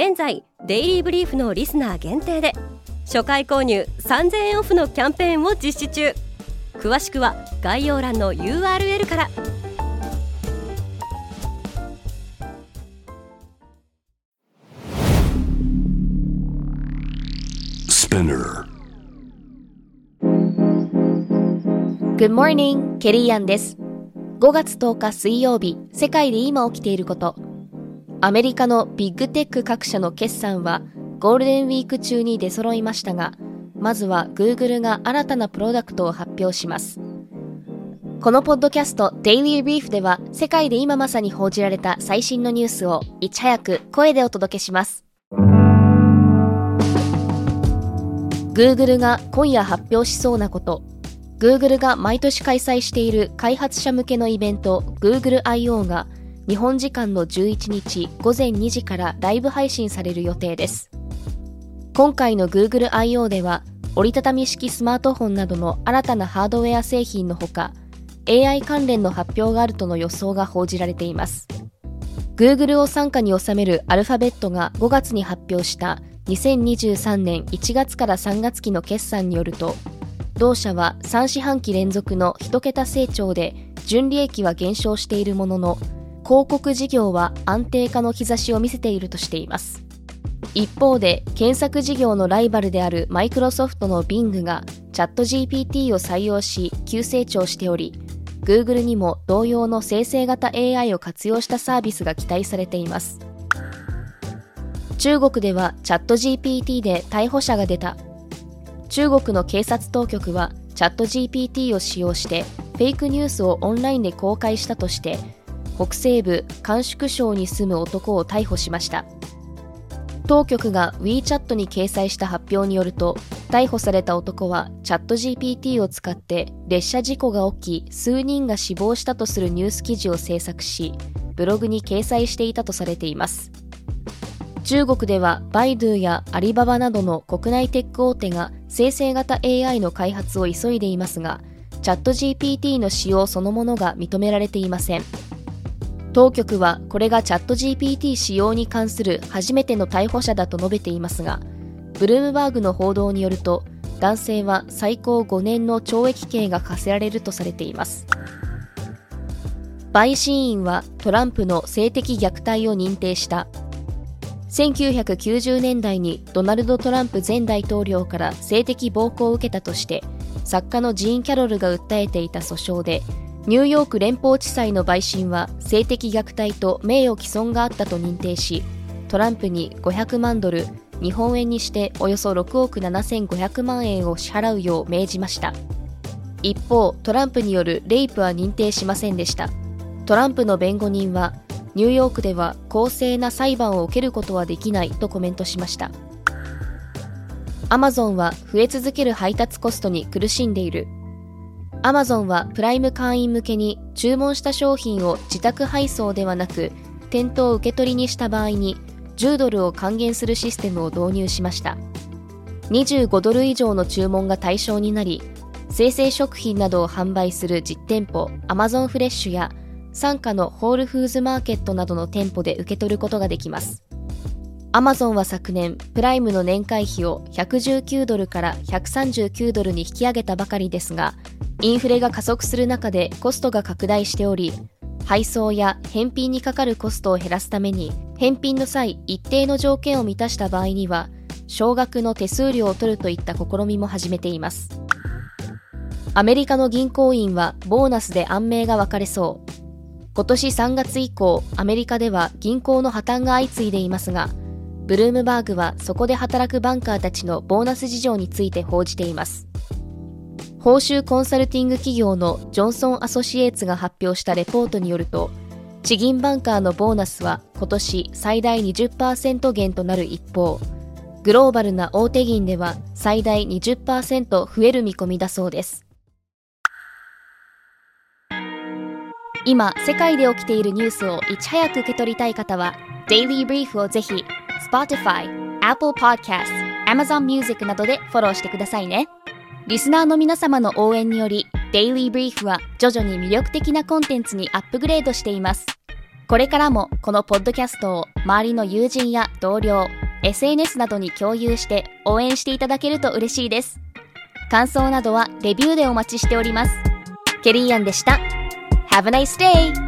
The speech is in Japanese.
現在デイリーブリーフのリスナー限定で初回購入3000円オフのキャンペーンを実施中詳しくは概要欄の URL から e Good morning, ケリーアンです。5月10日水曜日、世界で今起きていること。アメリカのビッグテック各社の決算はゴールデンウィーク中に出揃いましたが、まずは Google が新たなプロダクトを発表します。このポッドキャスト Daily Brief では世界で今まさに報じられた最新のニュースをいち早く声でお届けします。Google が今夜発表しそうなこと。Google が毎年開催している開発者向けのイベント Google I.O. が日本時間の11日午前2時からライブ配信される予定です。今回の Google I.O. では折りたたみ式スマートフォンなどの新たなハードウェア製品のほか AI 関連の発表があるとの予想が報じられています。Google を傘下に収めるアルファベットが5月に発表した2023年1月から3月期の決算によると同社は3四半期連続の1桁成長で純利益は減少しているものの広告事業は安定化の兆しを見せているとしています。一方で検索事業のライバルであるマイクロソフトの Bing がチャット GPT を採用し急成長しており Google にも同様の生成型 AI を活用したサービスが期待されています。中国ではチャット GPT で逮捕者が出た。中国の警察当局はチャット GPT を使用してフェイクニュースをオンラインで公開したとして北西部甘粛省に住む男を逮捕しました。当局が WeChat に掲載した発表によると逮捕された男はチャット GPT を使って列車事故が起き数人が死亡したとするニュース記事を制作しブログに掲載していたとされています。中国ではバイドゥやアリババなどの国内テック大手が生成型 AI の開発を急いでいますがチャット GPT の使用そのものが認められていません。当局はこれがチャット GPT 使用に関する初めての逮捕者だと述べていますがブルームバーグの報道によると男性は最高5年の懲役刑が課せられるとされています。陪審員はトランプの性的虐待を認定した。1990年代にドナルド・トランプ前大統領から性的暴行を受けたとして作家のジーン・キャロルが訴えていた訴訟でニューヨーク連邦地裁の陪審は性的虐待と名誉毀損があったと認定しトランプに500万ドル日本円にしておよそ6億7500万円を支払うよう命じました。一方トランプによるレイプは認定しませんでした。トランプの弁護人はニューヨークでは公正な裁判を受けることはできないとコメントしました。アマゾンは増え続ける配達コストに苦しんでいる。アマゾンはプライム会員向けに注文した商品を自宅配送ではなく店頭受け取りにした場合に10ドルを還元するシステムを導入しました。25ドル以上の注文が対象になり生鮮食品などを販売する実店舗アマゾンフレッシュや傘下のホールフーズマーケットなどの店舗で受け取ることができます。アマゾンは昨年プライムの年会費を119ドルから139ドルに引き上げたばかりですがインフレが加速する中でコストが拡大しており配送や返品にかかるコストを減らすために返品の際一定の条件を満たした場合には少額の手数料を取るといった試みも始めています。アメリカの銀行員はボーナスで安命が分かれそう。今年3月以降アメリカでは銀行の破綻が相次いでいますがブルームバーグはそこで働くバンカーたちのボーナス事情について報じています報酬コンサルティング企業のジョンソン・アソシエイツが発表したレポートによると地銀バンカーのボーナスは今年最大20%減となる一方、グローバルな大手銀では最大20%増える見込みだそうです。今、世界で起きているニュースをいち早く受け取りたい方は、Daily Brief をぜひ Spotify、Apple Podcasts、Amazon Music などでフォローしてくださいね。リスナーの皆様の応援により、Daily Brief は徐々に魅力的なコンテンツにアップグレードしています。これからもこのポッドキャストを周りの友人や同僚、SNS などに共有して応援していただけると嬉しいです。感想などはレビューでお待ちしております。ケリーアンでした。Have a nice day!